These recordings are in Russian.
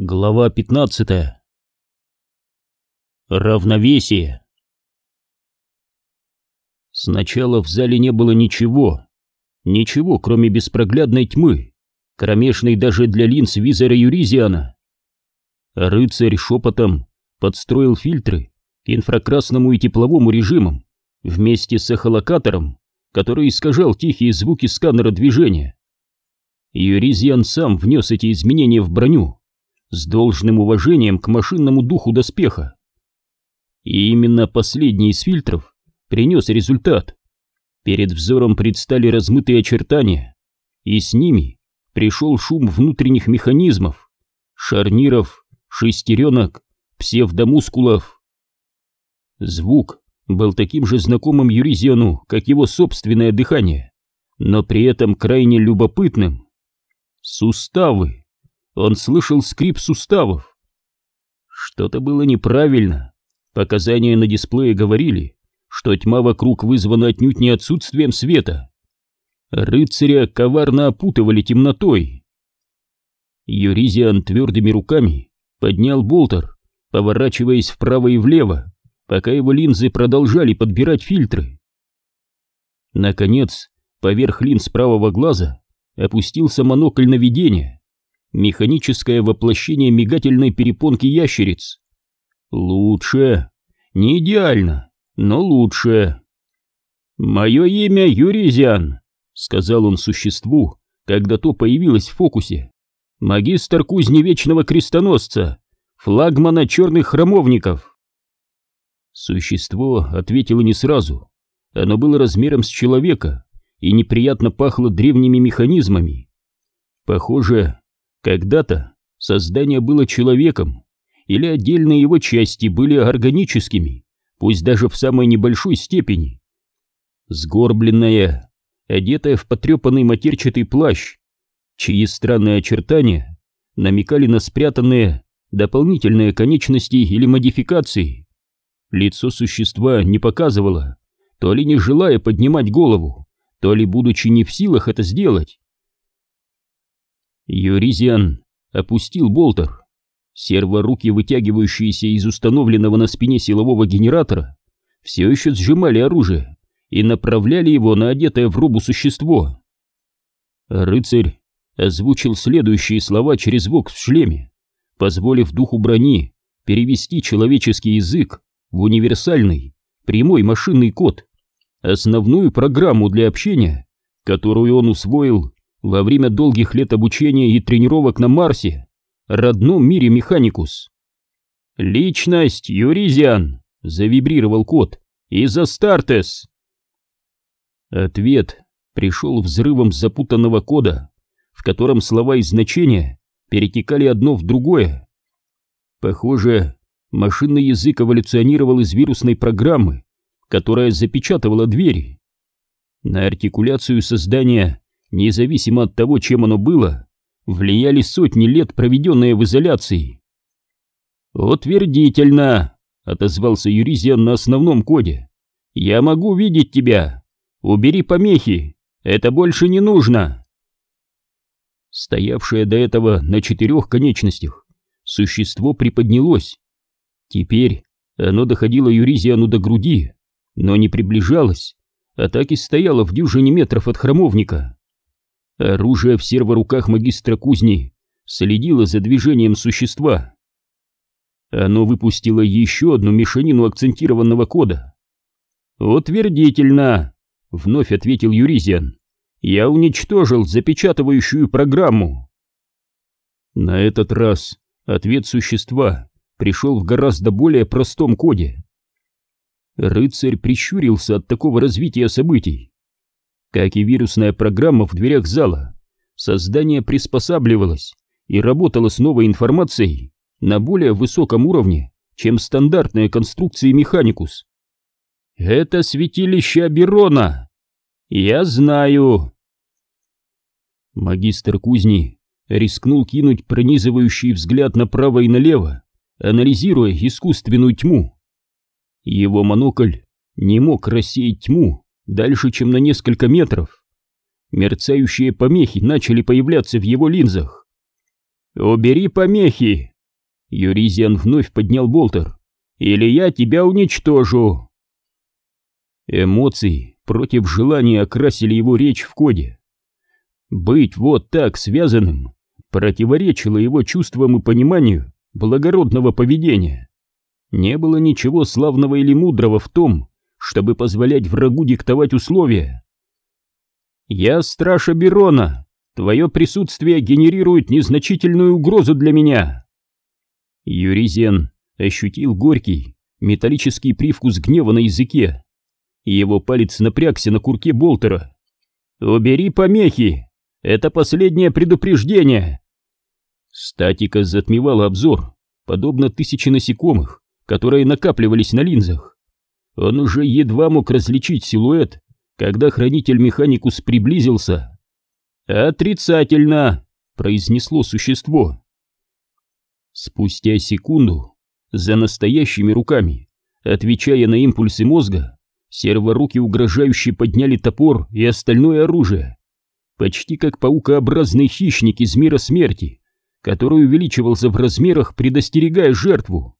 Глава 15. Равновесие. Сначала в зале не было ничего. Ничего, кроме беспроглядной тьмы, кромешной даже для линз визора Юризиана. Рыцарь шепотом подстроил фильтры к инфракрасному и тепловому режимам вместе с эхолокатором, который искажал тихие звуки сканера движения. Юризиан сам внес эти изменения в броню, с должным уважением к машинному духу доспеха. И именно последний из фильтров принес результат. Перед взором предстали размытые очертания, и с ними пришел шум внутренних механизмов, шарниров, шестеренок, псевдомускулов. Звук был таким же знакомым Юризиону, как его собственное дыхание, но при этом крайне любопытным. Суставы. Он слышал скрип суставов. Что-то было неправильно. Показания на дисплее говорили, что тьма вокруг вызвана отнюдь не отсутствием света. Рыцаря коварно опутывали темнотой. Юризиан твердыми руками поднял болтер, поворачиваясь вправо и влево, пока его линзы продолжали подбирать фильтры. Наконец, поверх линз правого глаза опустился монокль наведения, механическое воплощение мигательной перепонки ящериц. Лучше, не идеально, но лучше. «Мое имя Юризиан», — сказал он существу, когда то появилось в фокусе. «Магистр кузни Вечного Крестоносца, флагмана черных храмовников». Существо ответило не сразу. Оно было размером с человека и неприятно пахло древними механизмами. Похоже, когда-то создание было человеком, или отдельные его части были органическими, пусть даже в самой небольшой степени. Сгорбленная, одетая в потрепанный матерчатый плащ, чьи странные очертания намекали на спрятанные дополнительные конечности или модификации. Лицо существа не показывало, то ли не желая поднимать голову, то ли будучи не в силах это сделать. Юризиан опустил болтер. Серворуки, вытягивающиеся из установленного на спине силового генератора, все еще сжимали оружие и направляли его на одетое в робу существо. Рыцарь озвучил следующие слова через вокс в шлеме, позволив духу брони перевести человеческий язык в универсальный, прямой машинный код, основную программу для общения, которую он усвоил во время долгих лет обучения и тренировок на Марсе, родном мире Механикус. «Личность, Юризиан!» — завибрировал код. «Из Астартес!» Ответ пришел взрывом запутанного кода, в котором слова и значения перетекали одно в другое. Похоже, машинный язык эволюционировал из вирусной программы, которая запечатывала двери. На артикуляцию создания, независимо от того, чем оно было, влияли сотни лет, проведенные в изоляции. «Утвердительно!» — отозвался Юризиан на основном коде. «Я могу видеть тебя! Убери помехи! Это больше не нужно!» Стоявшее до этого на четырех конечностях, существо приподнялось. Теперь оно доходило Юризиану до груди, но не приближалось, а так и стояло в дюжине метров от храмовника. Оружие в серворуках магистра кузни следило за движением существа. Оно выпустило еще одну мешанину акцентированного кода. «Утвердительно!» — вновь ответил Юризиан. «Я уничтожил запечатывающую программу». На этот раз ответ существа пришел в гораздо более простом коде. Рыцарь прищурился от такого развития событий. Как и вирусная программа в дверях зала, создание приспосабливалось и работало с новой информацией на более высоком уровне, чем стандартные конструкции Механикус. «Это святилище Аберона!» «Я знаю!» Магистр кузни рискнул кинуть пронизывающий взгляд направо и налево, анализируя искусственную тьму. Его монокль не мог рассеять тьму, дальше, чем на несколько метров. Мерцающие помехи начали появляться в его линзах. «Убери помехи!» Юризиан вновь поднял болтер. «Или я тебя уничтожу!» Эмоции против желания окрасили его речь в коде. Быть вот так связанным противоречило его чувствам и пониманию благородного поведения. Не было ничего славного или мудрого в том, чтобы позволять врагу диктовать условия. «Я страж Аберона. Твое присутствие генерирует незначительную угрозу для меня». Юризен ощутил горький, металлический привкус гнева на языке. Его палец напрягся на курке болтера. «Убери помехи! Это последнее предупреждение!» Статика затмевала обзор, подобно тысяче насекомых, которые накапливались на линзах. Он уже едва мог различить силуэт, когда хранитель Механикус приблизился. «Отрицательно!» — произнесло существо. Спустя секунду, за настоящими руками, отвечая на импульсы мозга, серворуки угрожающе подняли топор и остальное оружие, почти как паукообразный хищник из мира смерти, который увеличивался в размерах, предостерегая жертву.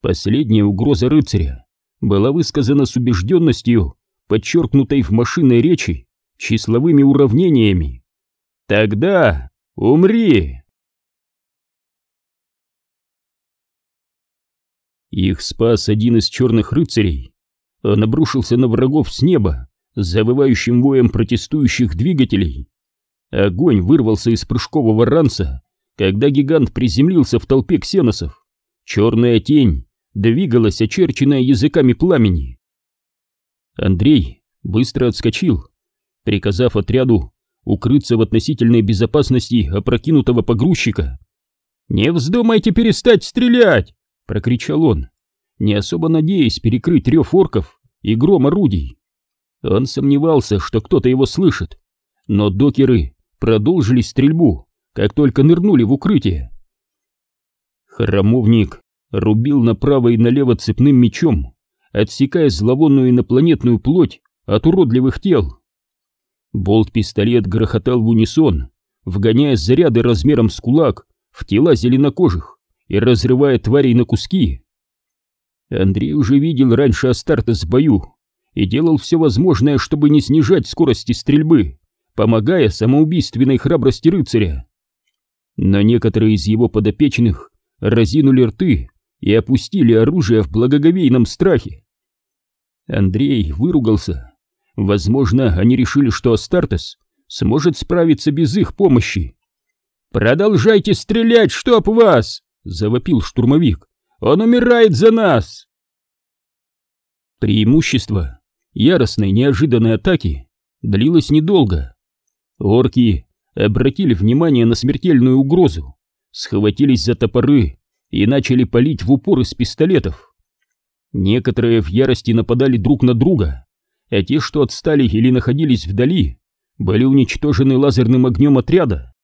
Последняя угроза рыцаря была высказана с убежденностью, подчеркнутой в машинной речи числовыми уравнениями. «Тогда умри!» Их спас один из черных рыцарей. Он обрушился на врагов с неба, завывающим воем протестующих двигателей. Огонь вырвался из прыжкового ранца, когда гигант приземлился в толпе ксеносов. Черная тень двигалась, очерченная языками пламени. Андрей быстро отскочил, приказав отряду укрыться в относительной безопасности опрокинутого погрузчика. «Не вздумайте перестать стрелять!» — прокричал он, не особо надеясь перекрыть рев орков и гром орудий. Он сомневался, что кто-то его слышит, но докеры продолжили стрельбу, как только нырнули в укрытие. Храмовник рубил направо и налево цепным мечом, отсекая зловонную инопланетную плоть от уродливых тел. Болт-пистолет грохотал в унисон, вгоняя заряды размером с кулак в тела зеленокожих и разрывая тварей на куски. Андрей уже видел раньше Астартес в бою и делал все возможное, чтобы не снижать скорости стрельбы, помогая самоубийственной храбрости рыцаря. Но некоторые из его подопечных разинули рты и опустили оружие в благоговейном страхе. Андрей выругался. Возможно, они решили, что Астартес сможет справиться без их помощи. «Продолжайте стрелять, чтоб вас!» — завопил штурмовик. «Он умирает за нас!» Преимущество яростной неожиданной атаки длилось недолго. Орки обратили внимание на смертельную угрозу, схватились за топоры и начали палить в упор из пистолетов. Некоторые в ярости нападали друг на друга, а те, что отстали или находились вдали, были уничтожены лазерным огнем отряда.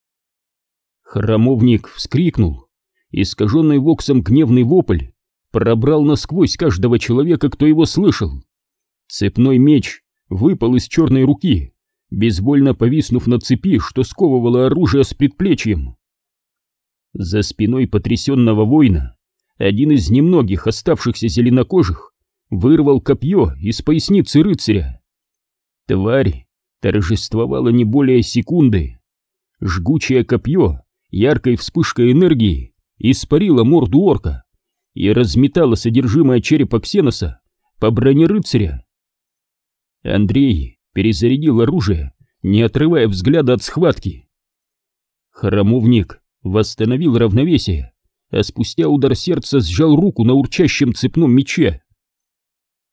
Храмовник вскрикнул, искаженный воксом гневный вопль пробрал насквозь каждого человека, кто его слышал. Цепной меч выпал из черной руки, безвольно повиснув на цепи, что сковывало оружие с предплечьем. За спиной потрясенного воина один из немногих оставшихся зеленокожих вырвал копье из поясницы рыцаря. Тварь торжествовала не более секунды. Жгучее копье яркой вспышкой энергии испарило морду орка и разметало содержимое черепа Ксеноса по броне рыцаря. Андрей перезарядил оружие, не отрывая взгляда от схватки. Храмовник восстановил равновесие, а спустя удар сердца сжал руку на урчащем цепном мече.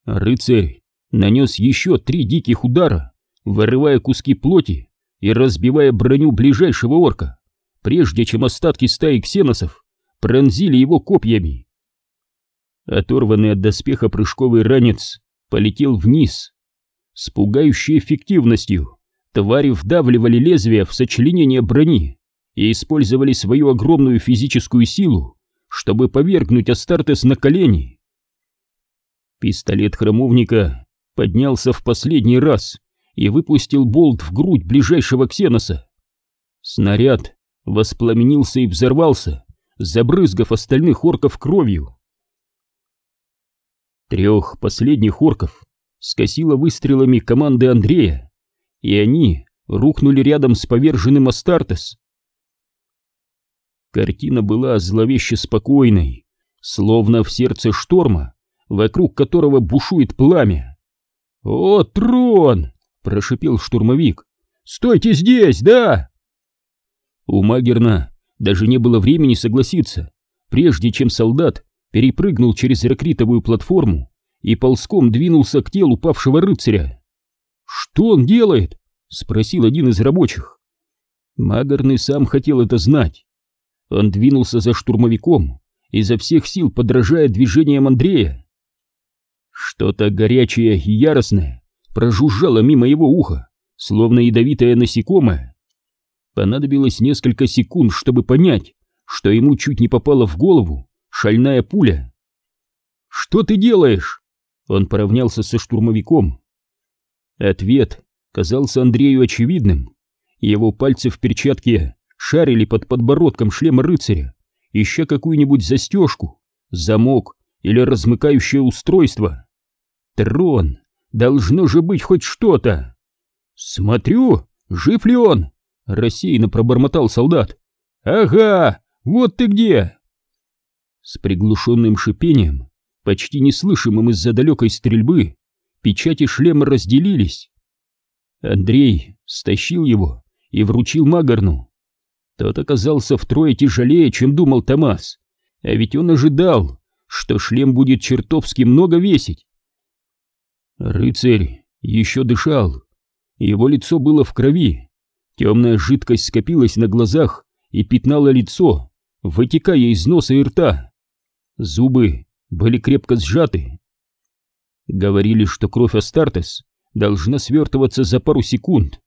Рыцарь нанес еще три диких удара, вырывая куски плоти и разбивая броню ближайшего орка, прежде чем остатки стаи ксеносов пронзили его копьями. Оторванный от доспеха прыжковый ранец полетел вниз, с пугающей эффективностью твари вдавливали лезвия в сочленение брони и использовали свою огромную физическую силу, чтобы повергнуть Астартес на колени. Пистолет храмовника поднялся в последний раз и выпустил болт в грудь ближайшего ксеноса. Снаряд воспламенился и взорвался, забрызгав остальных орков кровью. Трех последних орков скосило выстрелами команды Андрея, и они рухнули рядом с поверженным Астартес. Картина была зловеще спокойной, словно в сердце шторма, вокруг которого бушует пламя. «О, трон!» — прошипел штурмовик. «Стойте здесь, да!» У Магерна даже не было времени согласиться, прежде чем солдат перепрыгнул через ракритовую платформу и ползком двинулся к телу павшего рыцаря. «Что он делает?» — спросил один из рабочих. Магерн и сам хотел это знать. Он двинулся за штурмовиком, изо всех сил подражая движениям Андрея. Что-то горячее и яростное прожужжало мимо его уха, словно ядовитое насекомое. Понадобилось несколько секунд, чтобы понять, что ему чуть не попала в голову шальная пуля. «Что ты делаешь?» Он поравнялся со штурмовиком. Ответ казался Андрею очевидным. Его пальцы в перчатке шарили под подбородком шлема рыцаря, ища какую-нибудь застежку, замок или размыкающее устройство. Трон, должно же быть хоть что-то. Смотрю, жив ли он? Рассеянно пробормотал солдат. Ага, вот ты где! С приглушенным шипением, почти неслышимым из-за далекой стрельбы, печати шлема разделились. Андрей стащил его и вручил Магарну. Тот оказался втрое тяжелее, чем думал Томас, а ведь он ожидал, что шлем будет чертовски много весить. Рыцарь еще дышал, его лицо было в крови, темная жидкость скопилась на глазах и пятнала лицо, вытекая из носа и рта. Зубы были крепко сжаты. Говорили, что кровь Астартес должна свертываться за пару секунд.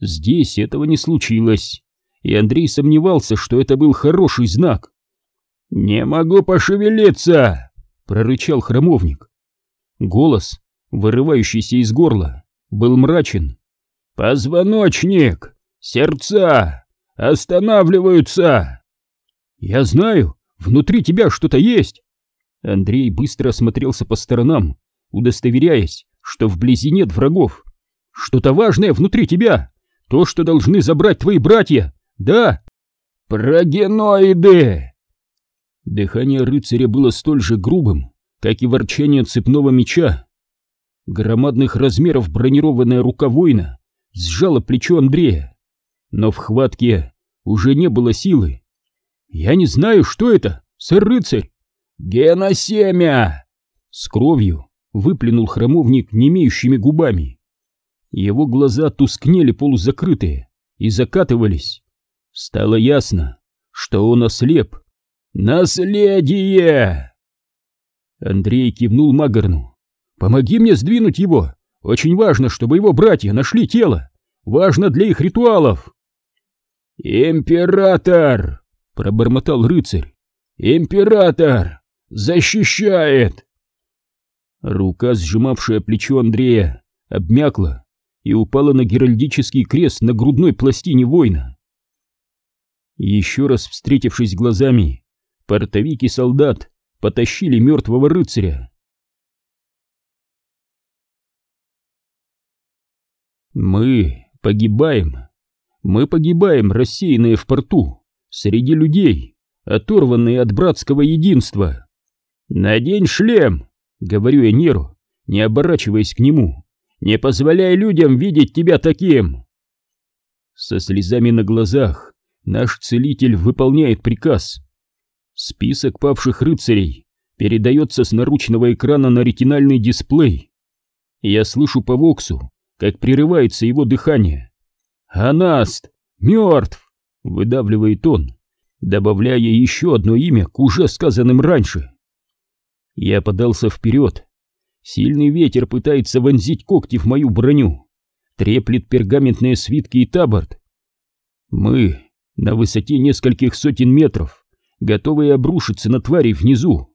Здесь этого не случилось и Андрей сомневался, что это был хороший знак. «Не могу пошевелиться!» — прорычал храмовник. Голос, вырывающийся из горла, был мрачен. «Позвоночник! Сердца! Останавливаются!» «Я знаю, внутри тебя что-то есть!» Андрей быстро осмотрелся по сторонам, удостоверяясь, что вблизи нет врагов. «Что-то важное внутри тебя! То, что должны забрать твои братья! Да? Прогеноиды! Дыхание рыцаря было столь же грубым, как и ворчание цепного меча. Громадных размеров бронированная рука воина сжала плечо Андрея, но в хватке уже не было силы. «Я не знаю, что это, сэр-рыцарь!» «Геносемя!» С кровью выплюнул храмовник не имеющими губами. Его глаза тускнели полузакрытые и закатывались. Стало ясно, что он ослеп. «Наследие!» Андрей кивнул Магарну. «Помоги мне сдвинуть его! Очень важно, чтобы его братья нашли тело! Важно для их ритуалов!» «Император!» — пробормотал рыцарь. «Император! Защищает!» Рука, сжимавшая плечо Андрея, обмякла и упала на геральдический крест на грудной пластине воина. Еще раз встретившись глазами, портовик и солдат потащили мертвого рыцаря. Мы погибаем. Мы погибаем, рассеянные в порту, среди людей, оторванные от братского единства. «Надень шлем!» — говорю я Неру, не оборачиваясь к нему. «Не позволяй людям видеть тебя таким!» Со слезами на глазах Наш целитель выполняет приказ. Список павших рыцарей передается с наручного экрана на ретинальный дисплей. Я слышу по Воксу, как прерывается его дыхание. «Анаст! Мертв!» — выдавливает он, добавляя еще одно имя к уже сказанным раньше. Я подался вперед. Сильный ветер пытается вонзить когти в мою броню, треплет пергаментные свитки и таборд. Мы на высоте нескольких сотен метров, готовые обрушиться на твари внизу.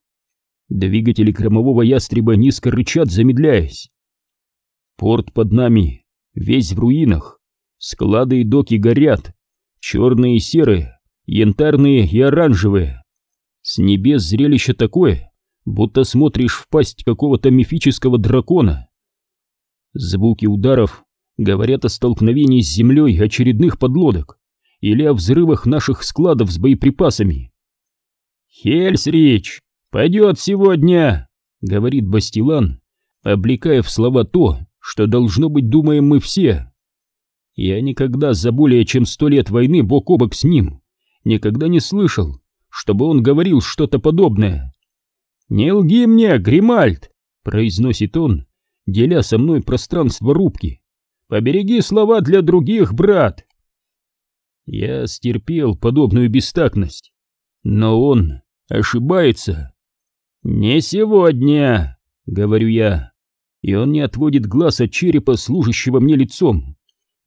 Двигатели громового ястреба низко рычат, замедляясь. Порт под нами, весь в руинах, склады и доки горят, черные и серые, янтарные и оранжевые. С небес зрелище такое, будто смотришь в пасть какого-то мифического дракона. Звуки ударов говорят о столкновении с землей очередных подлодок или о взрывах наших складов с боеприпасами. «Хельсрич, пойдет сегодня!» — говорит Бастилан, облекая в слова то, что должно быть думаем мы все. Я никогда за более чем сто лет войны бок о бок с ним никогда не слышал, чтобы он говорил что-то подобное. «Не лги мне, Гримальд!» — произносит он, деля со мной пространство рубки. «Побереги слова для других, брат!» Я стерпел подобную бестактность, но он ошибается. «Не сегодня!» — говорю я, и он не отводит глаз от черепа, служащего мне лицом.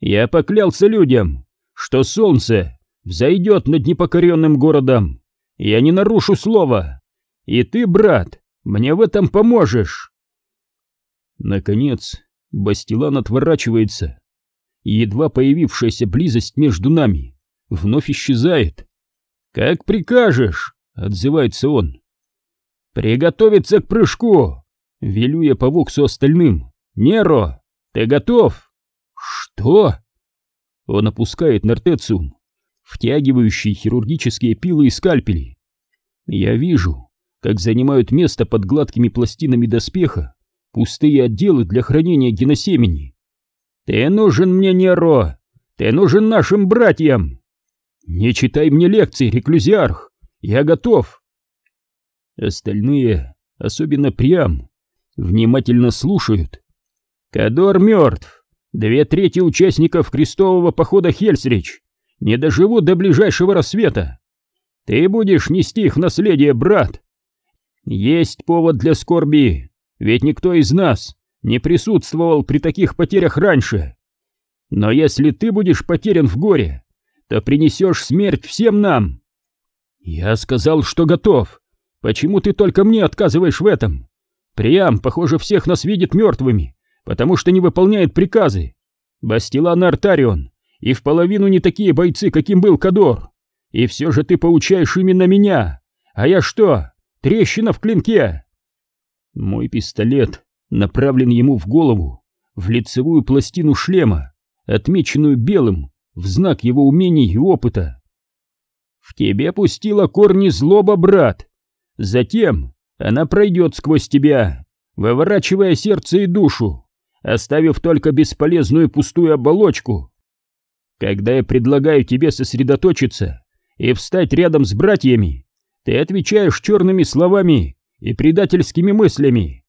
«Я поклялся людям, что солнце взойдет над непокоренным городом. Я не нарушу слова. И ты, брат, мне в этом поможешь!» Наконец, Бастилан отворачивается. Едва появившаяся близость между нами вновь исчезает. «Как прикажешь!» — отзывается он. «Приготовиться к прыжку!» — велю я по воксу остальным. «Неро, ты готов?» «Что?» Он опускает нортециум, втягивающий хирургические пилы и скальпели. Я вижу, как занимают место под гладкими пластинами доспеха пустые отделы для хранения геносемени. «Ты нужен мне, Неро! Ты нужен нашим братьям!» «Не читай мне лекции, реклюзиарх! Я готов!» Остальные, особенно Прям, внимательно слушают. «Кадор мертв! Две трети участников крестового похода Хельсрич не доживут до ближайшего рассвета! Ты будешь нести их наследие, брат! Есть повод для скорби, ведь никто из нас не присутствовал при таких потерях раньше. Но если ты будешь потерян в горе, то принесешь смерть всем нам. Я сказал, что готов. Почему ты только мне отказываешь в этом? Приам, похоже, всех нас видит мертвыми, потому что не выполняет приказы. Бастилан Артарион и в половину не такие бойцы, каким был Кадор. И все же ты поучаешь именно меня. А я что, трещина в клинке? Мой пистолет направлен ему в голову, в лицевую пластину шлема, отмеченную белым, в знак его умений и опыта. В тебе пустила корни злоба, брат. Затем она пройдет сквозь тебя, выворачивая сердце и душу, оставив только бесполезную пустую оболочку. Когда я предлагаю тебе сосредоточиться и встать рядом с братьями, ты отвечаешь черными словами и предательскими мыслями.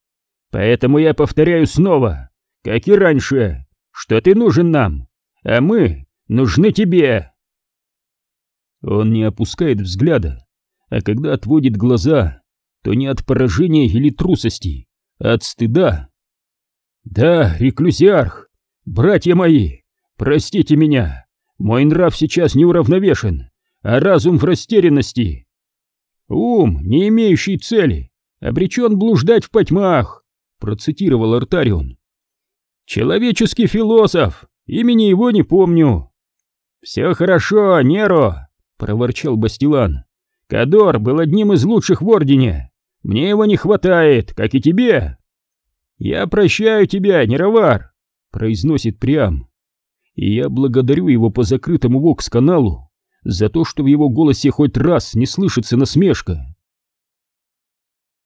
Поэтому я повторяю снова, как и раньше, что ты нужен нам, а мы нужны тебе. Он не опускает взгляда, а когда отводит глаза, то не от поражения или трусости, а от стыда. Да, реклюзиарх, братья мои, простите меня, мой нрав сейчас неуравновешен, а разум в растерянности. Ум, не имеющий цели, обречен блуждать в потьмах, процитировал Артарион. Человеческий философ, имени его не помню. Все хорошо, Неро, проворчал Бастилан. Кадор был одним из лучших в Ордене. Мне его не хватает, как и тебе. Я прощаю тебя, Неровар, произносит Прям. И я благодарю его по закрытому вокс-каналу за то, что в его голосе хоть раз не слышится насмешка.